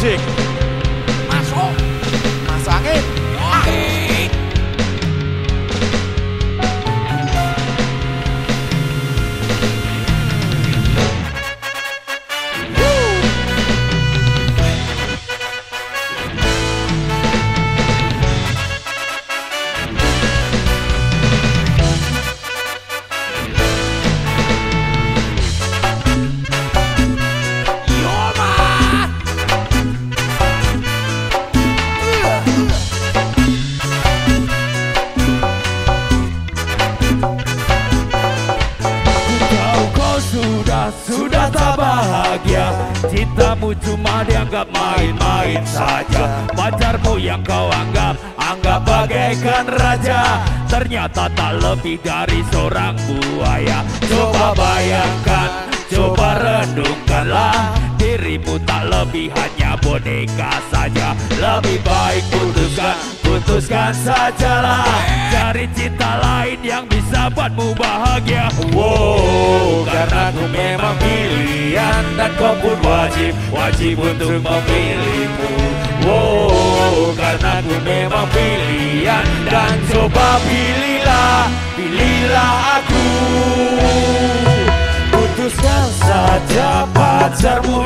Music Cintamu cuma dianggap main-main saja. Pacarmu yang kau anggap, anggap bagaikan raja. Ternyata tak lebih dari seorang buaya. Coba bayangkan, coba renungkanlah. Dirimu tak lebih hanya boneka saja. Lebih baik putuskan, putuskan sajalah. Cari cinta lain yang bisa buatmu bahagia. Wow, karena aku memang pilihan Dan kau pun wajib, wajib untuk memilihmu Wow, karena aku memang pilihan Dan coba pilihlah, pilihlah aku. Putuskan saja pacarmu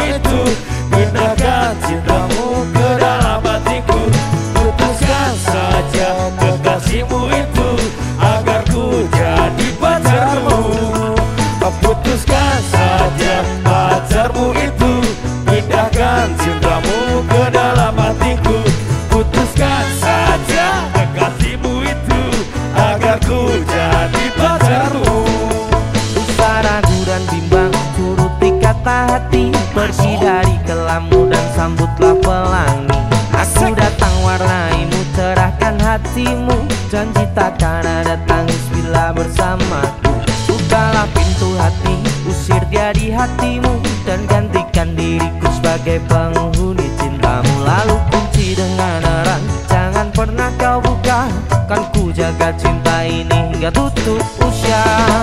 Pergi dari kelamu dan sambutlah pelangi. Aku datang warnaimu Cerahkan hatimu. Janji takkan ada tangis bila bersamaku. Bukalah pintu hati Usir dia di hatimu. Dan gantikan diriku sebagai penghuni cintamu. Lalu kunci dengan erat Jangan pernah kau buka. Kan ku jaga cinta ini hingga tutup usia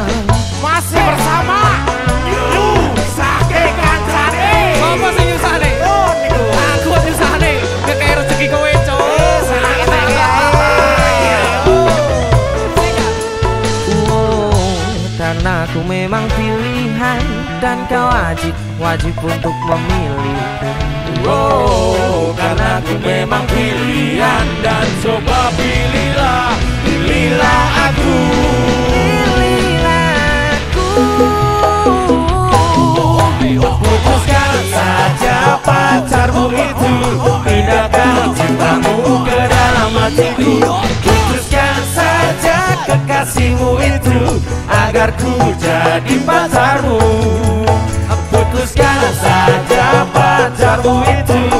aku memang pilihan dan kau wajib wajib untuk memilih. Oh, karena aku memang pilihan dan coba pilihlah, pilihlah aku. Putuskan saja pacarmu itu, pindahkan cintamu ke dalam hatiku. Putuskan saja kekasihmu itu, agar ku jadi pacarmu. Putuskan saja pacarmu itu